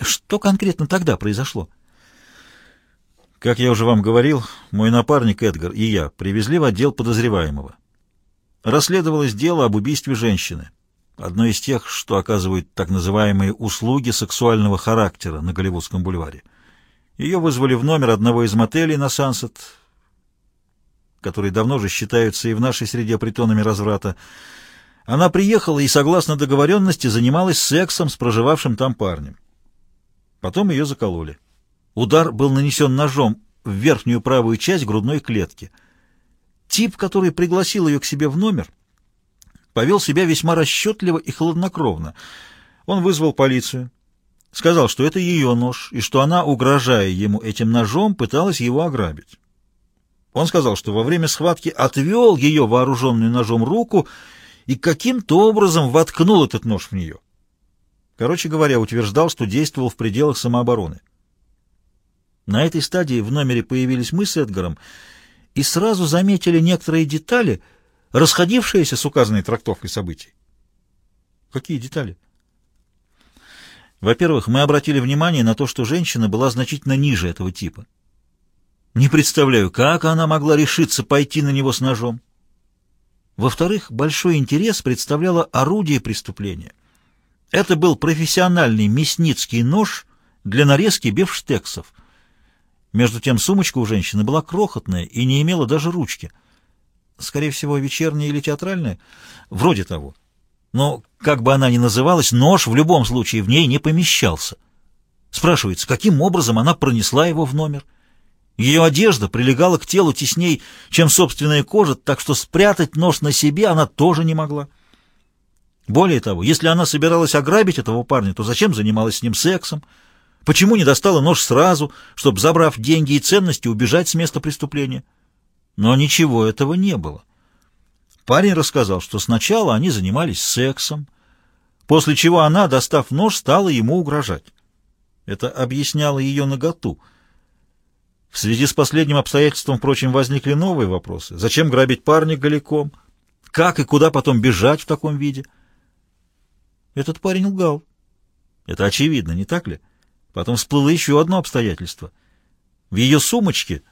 Что конкретно тогда произошло? Как я уже вам говорил, мой напарник Эдгар и я привезли в отдел подозреваемого. Расследовалось дело об убийстве женщины, одной из тех, что оказывают так называемые услуги сексуального характера на Голливудском бульваре. Ее вызвали в номер одного из мотелей на Сансет, которые давно же считаются и в нашей среде притонами разврата. Она приехала и, согласно договоренности, занималась сексом с проживавшим там парнем. Потом ее закололи. Удар был нанесен ножом в верхнюю правую часть грудной клетки. Тип, который пригласил ее к себе в номер, повел себя весьма расчетливо и хладнокровно. Он вызвал полицию, сказал, что это ее нож, и что она, угрожая ему этим ножом, пыталась его ограбить. Он сказал, что во время схватки отвел ее вооруженную ножом руку и каким-то образом воткнул этот нож в нее. Короче говоря, утверждал, что действовал в пределах самообороны. На этой стадии в номере появились мы с Эдгаром и сразу заметили некоторые детали, расходившиеся с указанной трактовкой событий. Какие детали? Во-первых, мы обратили внимание на то, что женщина была значительно ниже этого типа. Не представляю, как она могла решиться пойти на него с ножом. Во-вторых, большой интерес представляло орудие преступления. Это был профессиональный мясницкий нож для нарезки бифштексов. Между тем сумочка у женщины была крохотная и не имела даже ручки. Скорее всего, вечерняя или театральная? Вроде того. Но, как бы она ни называлась, нож в любом случае в ней не помещался. Спрашивается, каким образом она пронесла его в номер? Ее одежда прилегала к телу тесней, чем собственная кожа, так что спрятать нож на себе она тоже не могла. Более того, если она собиралась ограбить этого парня, то зачем занималась с ним сексом? Почему не достала нож сразу, чтобы, забрав деньги и ценности, убежать с места преступления? Но ничего этого не было. Парень рассказал, что сначала они занимались сексом, после чего она, достав нож, стала ему угрожать. Это объясняло ее наготу — в связи с последним обстоятельством, впрочем, возникли новые вопросы. Зачем грабить парня голиком? Как и куда потом бежать в таком виде? Этот парень лгал. Это очевидно, не так ли? Потом всплыло еще одно обстоятельство. В ее сумочке,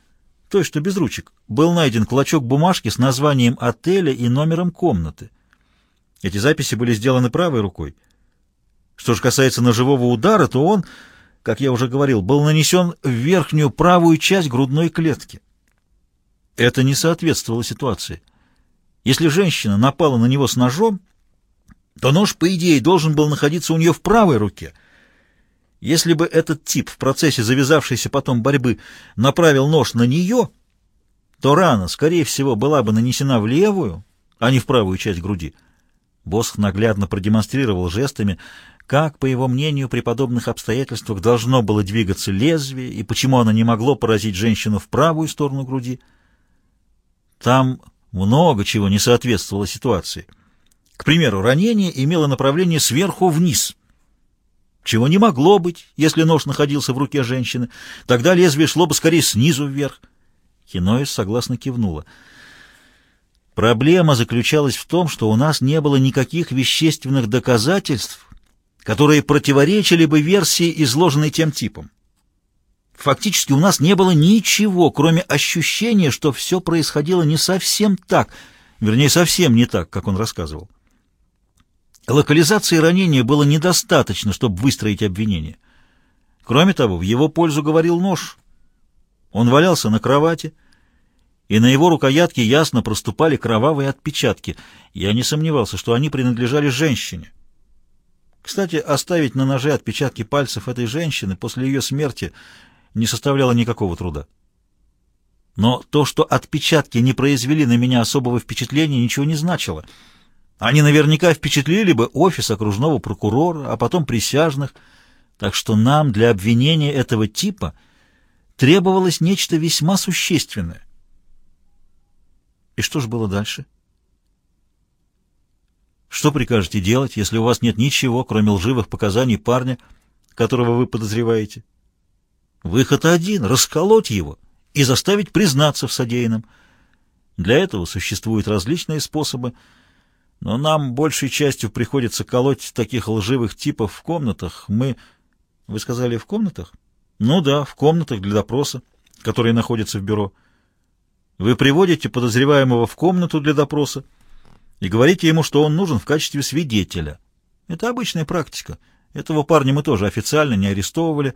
той, что без ручек, был найден клочок бумажки с названием отеля и номером комнаты. Эти записи были сделаны правой рукой. Что же касается ножевого удара, то он как я уже говорил, был нанесен в верхнюю правую часть грудной клетки. Это не соответствовало ситуации. Если женщина напала на него с ножом, то нож, по идее, должен был находиться у нее в правой руке. Если бы этот тип в процессе завязавшейся потом борьбы направил нож на нее, то рана, скорее всего, была бы нанесена в левую, а не в правую часть груди. Босх наглядно продемонстрировал жестами, как, по его мнению, при подобных обстоятельствах должно было двигаться лезвие и почему оно не могло поразить женщину в правую сторону груди. Там много чего не соответствовало ситуации. К примеру, ранение имело направление сверху вниз, чего не могло быть, если нож находился в руке женщины. Тогда лезвие шло бы скорее снизу вверх. Хиноис согласно кивнула. Проблема заключалась в том, что у нас не было никаких вещественных доказательств, которые противоречили бы версии, изложенной тем типом. Фактически у нас не было ничего, кроме ощущения, что все происходило не совсем так, вернее, совсем не так, как он рассказывал. Локализации ранения было недостаточно, чтобы выстроить обвинение. Кроме того, в его пользу говорил нож. Он валялся на кровати, и на его рукоятке ясно проступали кровавые отпечатки. Я не сомневался, что они принадлежали женщине. Кстати, оставить на ноже отпечатки пальцев этой женщины после ее смерти не составляло никакого труда. Но то, что отпечатки не произвели на меня особого впечатления, ничего не значило. Они наверняка впечатлили бы офис окружного прокурора, а потом присяжных, так что нам для обвинения этого типа требовалось нечто весьма существенное. И что же было дальше? — что прикажете делать, если у вас нет ничего, кроме лживых показаний парня, которого вы подозреваете? Выход один — расколоть его и заставить признаться в содеянном. Для этого существуют различные способы, но нам большей частью приходится колоть таких лживых типов в комнатах. Мы... Вы сказали, в комнатах? Ну да, в комнатах для допроса, которые находятся в бюро. Вы приводите подозреваемого в комнату для допроса и говорите ему, что он нужен в качестве свидетеля. Это обычная практика. Этого парня мы тоже официально не арестовывали.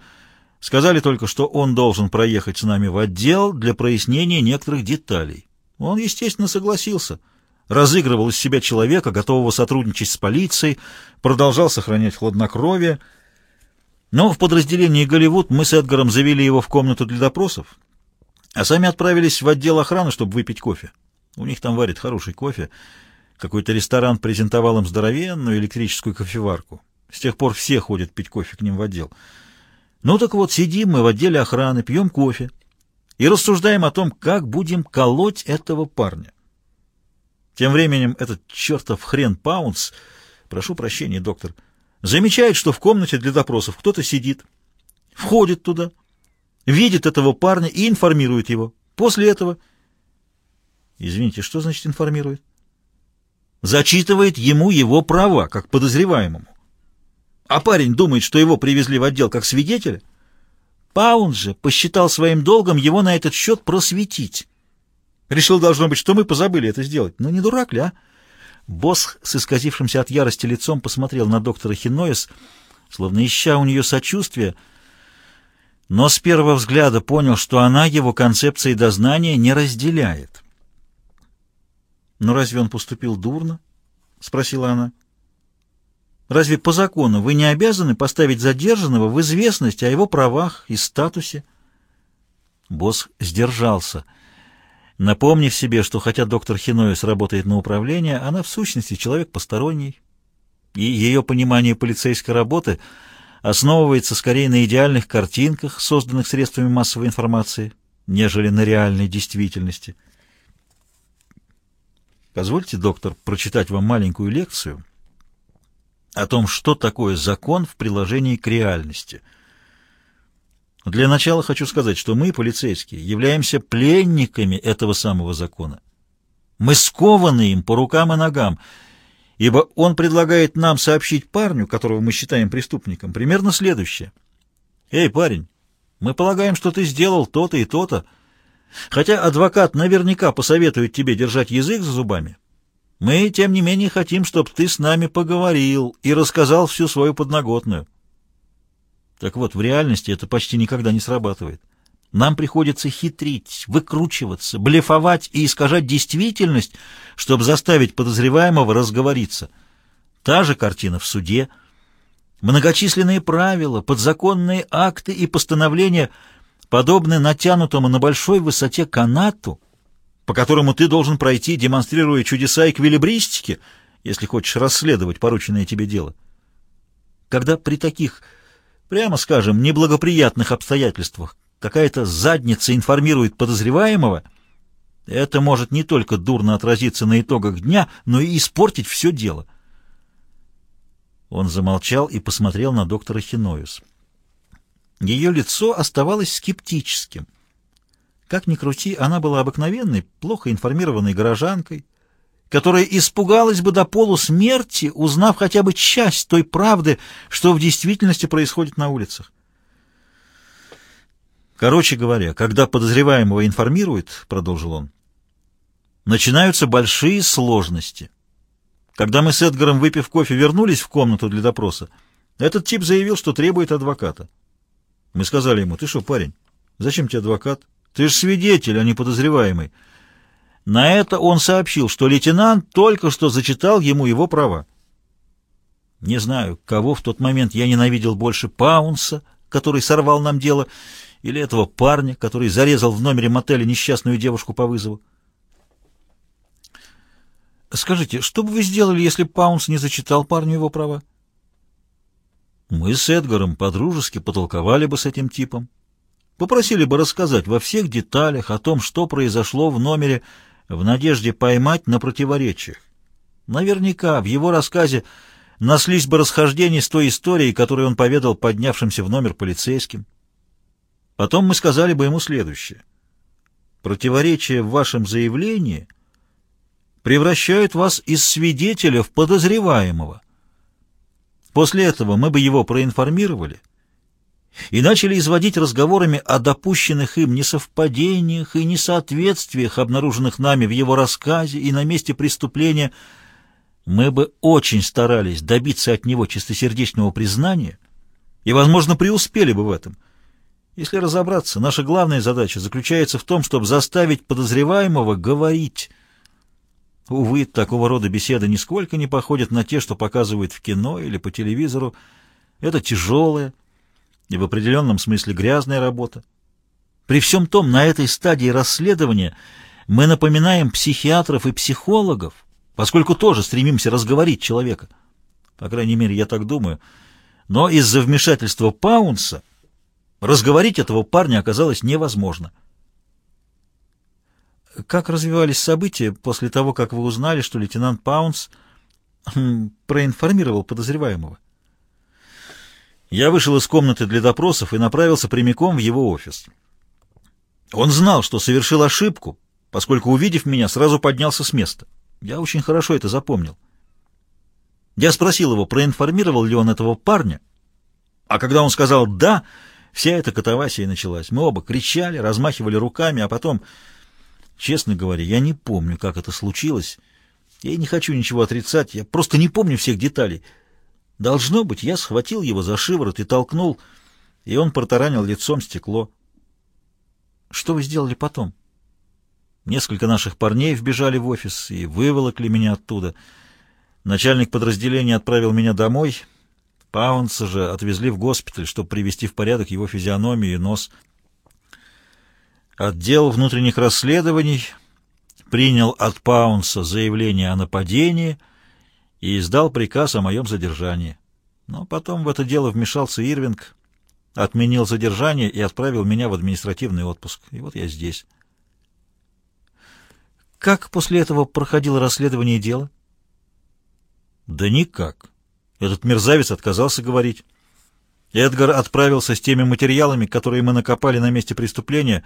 Сказали только, что он должен проехать с нами в отдел для прояснения некоторых деталей. Он, естественно, согласился. Разыгрывал из себя человека, готового сотрудничать с полицией, продолжал сохранять хладнокровие. Но в подразделении «Голливуд» мы с Эдгаром завели его в комнату для допросов, а сами отправились в отдел охраны, чтобы выпить кофе. У них там варит хороший кофе. Какой-то ресторан презентовал им здоровенную электрическую кофеварку. С тех пор все ходят пить кофе к ним в отдел. Ну так вот, сидим мы в отделе охраны, пьем кофе и рассуждаем о том, как будем колоть этого парня. Тем временем этот чертов хрен Паунс, прошу прощения, доктор, замечает, что в комнате для допросов кто-то сидит, входит туда, видит этого парня и информирует его. После этого... Извините, что значит информирует? Зачитывает ему его права, как подозреваемому. А парень думает, что его привезли в отдел как свидетеля. Паунс же посчитал своим долгом его на этот счет просветить. Решил, должно быть, что мы позабыли это сделать. Ну, не дурак ли, а? Босс с исказившимся от ярости лицом посмотрел на доктора Хиноис, словно ища у нее сочувствия, но с первого взгляда понял, что она его концепции дознания не разделяет. «Но разве он поступил дурно?» — спросила она. «Разве по закону вы не обязаны поставить задержанного в известность о его правах и статусе?» Босс сдержался — Напомнив себе, что хотя доктор Хиноис работает на управление, она в сущности человек посторонний, и ее понимание полицейской работы основывается скорее на идеальных картинках, созданных средствами массовой информации, нежели на реальной действительности. Позвольте, доктор, прочитать вам маленькую лекцию о том, что такое закон в приложении к реальности — для начала хочу сказать, что мы, полицейские, являемся пленниками этого самого закона. Мы скованы им по рукам и ногам, ибо он предлагает нам сообщить парню, которого мы считаем преступником, примерно следующее. «Эй, парень, мы полагаем, что ты сделал то-то и то-то, хотя адвокат наверняка посоветует тебе держать язык за зубами. Мы, тем не менее, хотим, чтобы ты с нами поговорил и рассказал всю свою подноготную». Так вот, в реальности это почти никогда не срабатывает. Нам приходится хитрить, выкручиваться, блефовать и искажать действительность, чтобы заставить подозреваемого разговориться. Та же картина в суде. Многочисленные правила, подзаконные акты и постановления подобны натянутому на большой высоте канату, по которому ты должен пройти, демонстрируя чудеса эквилибристики, если хочешь расследовать порученное тебе дело. Когда при таких прямо скажем, неблагоприятных обстоятельствах какая-то задница информирует подозреваемого, это может не только дурно отразиться на итогах дня, но и испортить все дело. Он замолчал и посмотрел на доктора Хиноюс. Ее лицо оставалось скептическим. Как ни крути, она была обыкновенной, плохо информированной горожанкой, которая испугалась бы до полусмерти, узнав хотя бы часть той правды, что в действительности происходит на улицах. Короче говоря, когда подозреваемого информируют, продолжил он, начинаются большие сложности. Когда мы с Эдгаром, выпив кофе, вернулись в комнату для допроса, этот тип заявил, что требует адвоката. Мы сказали ему, ты что, парень, зачем тебе адвокат? Ты же свидетель, а не подозреваемый. На это он сообщил, что лейтенант только что зачитал ему его права. Не знаю, кого в тот момент я ненавидел больше, Паунса, который сорвал нам дело, или этого парня, который зарезал в номере мотеля несчастную девушку по вызову. Скажите, что бы вы сделали, если Паунс не зачитал парню его права? Мы с Эдгаром подружески потолковали бы с этим типом. Попросили бы рассказать во всех деталях о том, что произошло в номере в надежде поймать на противоречиях. Наверняка в его рассказе наслись бы расхождения с той историей, которую он поведал поднявшимся в номер полицейским. Потом мы сказали бы ему следующее. Противоречия в вашем заявлении превращают вас из свидетеля в подозреваемого. После этого мы бы его проинформировали и начали изводить разговорами о допущенных им несовпадениях и несоответствиях, обнаруженных нами в его рассказе и на месте преступления, мы бы очень старались добиться от него чистосердечного признания и, возможно, преуспели бы в этом. Если разобраться, наша главная задача заключается в том, чтобы заставить подозреваемого говорить. Увы, такого рода беседы нисколько не походят на те, что показывают в кино или по телевизору. Это тяжелая и в определенном смысле грязная работа. При всем том, на этой стадии расследования мы напоминаем психиатров и психологов, поскольку тоже стремимся разговорить человека. По крайней мере, я так думаю. Но из-за вмешательства Паунса разговорить этого парня оказалось невозможно. Как развивались события после того, как вы узнали, что лейтенант Паунс хм, проинформировал подозреваемого? Я вышел из комнаты для допросов и направился прямиком в его офис. Он знал, что совершил ошибку, поскольку, увидев меня, сразу поднялся с места. Я очень хорошо это запомнил. Я спросил его, проинформировал ли он этого парня, а когда он сказал «да», вся эта катавасия началась. Мы оба кричали, размахивали руками, а потом, честно говоря, я не помню, как это случилось. Я не хочу ничего отрицать, я просто не помню всех деталей. Должно быть, я схватил его за шиворот и толкнул, и он протаранил лицом стекло. Что вы сделали потом? Несколько наших парней вбежали в офис и выволокли меня оттуда. Начальник подразделения отправил меня домой. Паунса же отвезли в госпиталь, чтобы привести в порядок его физиономию и нос. Отдел внутренних расследований принял от Паунса заявление о нападении и издал приказ о моем задержании. Но потом в это дело вмешался Ирвинг, отменил задержание и отправил меня в административный отпуск. И вот я здесь. Как после этого проходило расследование дела? Да никак. Этот мерзавец отказался говорить. Эдгар отправился с теми материалами, которые мы накопали на месте преступления,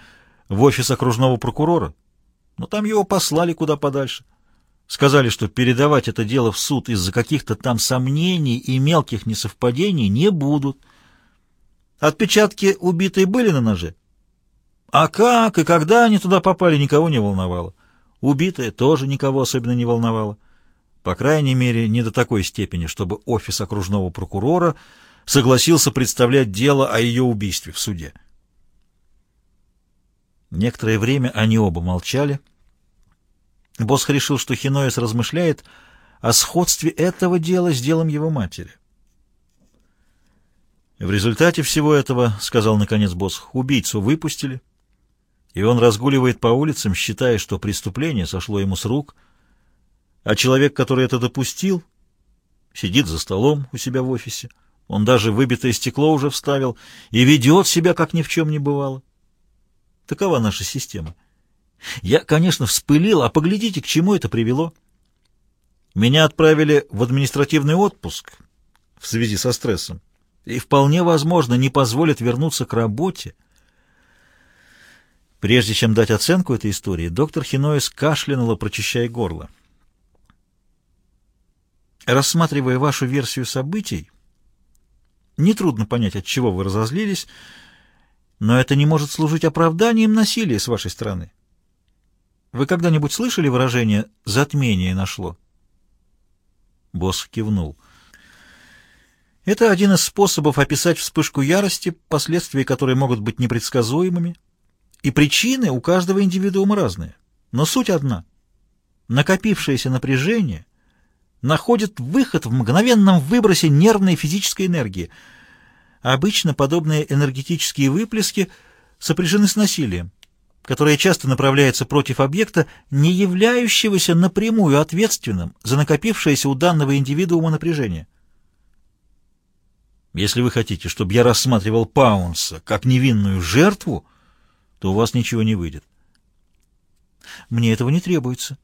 в офис окружного прокурора. Но там его послали куда подальше. Сказали, что передавать это дело в суд из-за каких-то там сомнений и мелких несовпадений не будут. Отпечатки убитой были на ноже. А как и когда они туда попали, никого не волновало. Убитая тоже никого особенно не волновала. По крайней мере, не до такой степени, чтобы офис окружного прокурора согласился представлять дело о ее убийстве в суде. Некоторое время они оба молчали. Босх решил, что Хиноис размышляет о сходстве этого дела с делом его матери. В результате всего этого, — сказал наконец Босх, — убийцу выпустили, и он разгуливает по улицам, считая, что преступление сошло ему с рук, а человек, который это допустил, сидит за столом у себя в офисе. Он даже выбитое стекло уже вставил и ведет себя, как ни в чем не бывало. Такова наша система. Я, конечно, вспылил, а поглядите, к чему это привело. Меня отправили в административный отпуск в связи со стрессом и вполне возможно не позволят вернуться к работе. Прежде чем дать оценку этой истории, доктор Хиноис кашлянула, прочищая горло. Рассматривая вашу версию событий, нетрудно понять, от чего вы разозлились, но это не может служить оправданием насилия с вашей стороны. Вы когда-нибудь слышали выражение «затмение нашло»? Босс кивнул. Это один из способов описать вспышку ярости, последствия которой могут быть непредсказуемыми, и причины у каждого индивидуума разные. Но суть одна. Накопившееся напряжение находит выход в мгновенном выбросе нервной и физической энергии. Обычно подобные энергетические выплески сопряжены с насилием, которое часто направляется против объекта, не являющегося напрямую ответственным за накопившееся у данного индивидуума напряжение. Если вы хотите, чтобы я рассматривал Паунса как невинную жертву, то у вас ничего не выйдет. Мне этого не требуется.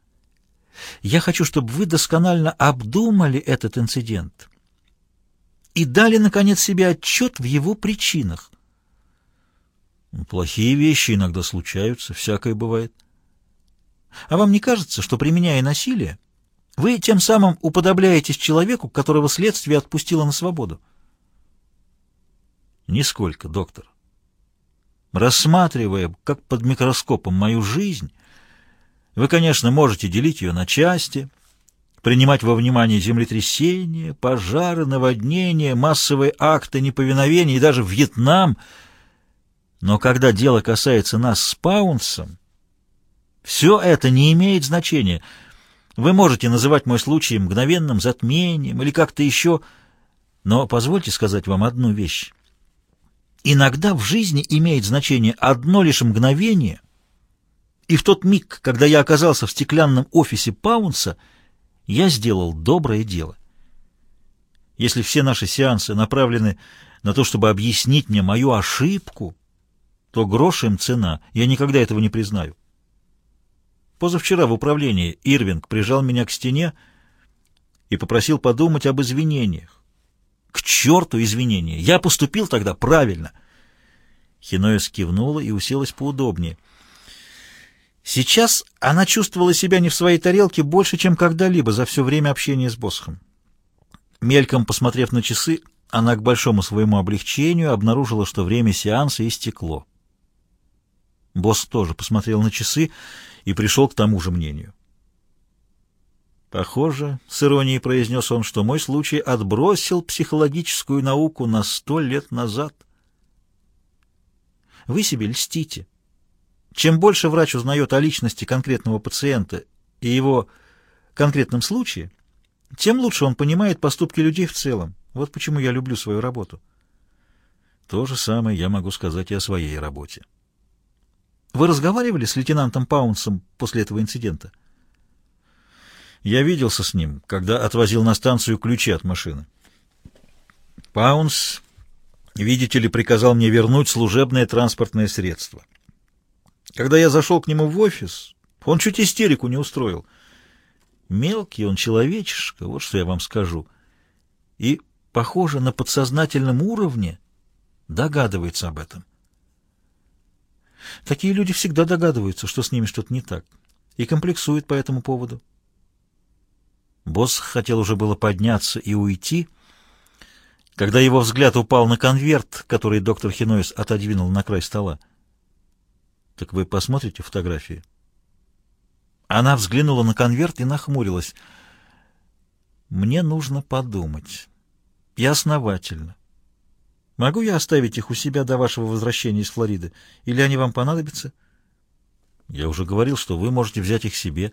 Я хочу, чтобы вы досконально обдумали этот инцидент и дали, наконец, себе отчет в его причинах. Плохие вещи иногда случаются, всякое бывает. А вам не кажется, что, применяя насилие, вы тем самым уподобляетесь человеку, которого следствие отпустило на свободу? Нисколько, доктор. Рассматривая, как под микроскопом, мою жизнь, вы, конечно, можете делить ее на части, принимать во внимание землетрясения, пожары, наводнения, массовые акты неповиновения и даже Вьетнам. Но когда дело касается нас с Паунсом, все это не имеет значения. Вы можете называть мой случай мгновенным затмением или как-то еще, но позвольте сказать вам одну вещь. Иногда в жизни имеет значение одно лишь мгновение, и в тот миг, когда я оказался в стеклянном офисе Паунса, я сделал доброе дело. Если все наши сеансы направлены на то, чтобы объяснить мне мою ошибку, то грош им цена, я никогда этого не признаю. Позавчера в управлении Ирвинг прижал меня к стене и попросил подумать об извинениях. К черту извинения! Я поступил тогда правильно. Хиноэс кивнула и уселась поудобнее. Сейчас она чувствовала себя не в своей тарелке больше, чем когда-либо за все время общения с Босхом. Мельком посмотрев на часы, она к большому своему облегчению обнаружила, что время сеанса истекло. Босс тоже посмотрел на часы и пришел к тому же мнению. «Похоже, — с иронией произнес он, — что мой случай отбросил психологическую науку на сто лет назад. Вы себе льстите. Чем больше врач узнает о личности конкретного пациента и его конкретном случае, тем лучше он понимает поступки людей в целом. Вот почему я люблю свою работу. То же самое я могу сказать и о своей работе. Вы разговаривали с лейтенантом Паунсом после этого инцидента? Я виделся с ним, когда отвозил на станцию ключи от машины. Паунс, видите ли, приказал мне вернуть служебное транспортное средство. Когда я зашел к нему в офис, он чуть истерику не устроил. Мелкий он человечишка, вот что я вам скажу. И, похоже, на подсознательном уровне догадывается об этом. Такие люди всегда догадываются, что с ними что-то не так, и комплексуют по этому поводу. Босс хотел уже было подняться и уйти, когда его взгляд упал на конверт, который доктор Хиноис отодвинул на край стола. «Так вы посмотрите фотографии?» Она взглянула на конверт и нахмурилась. «Мне нужно подумать. И основательно. Могу я оставить их у себя до вашего возвращения из Флориды? Или они вам понадобятся? Я уже говорил, что вы можете взять их себе.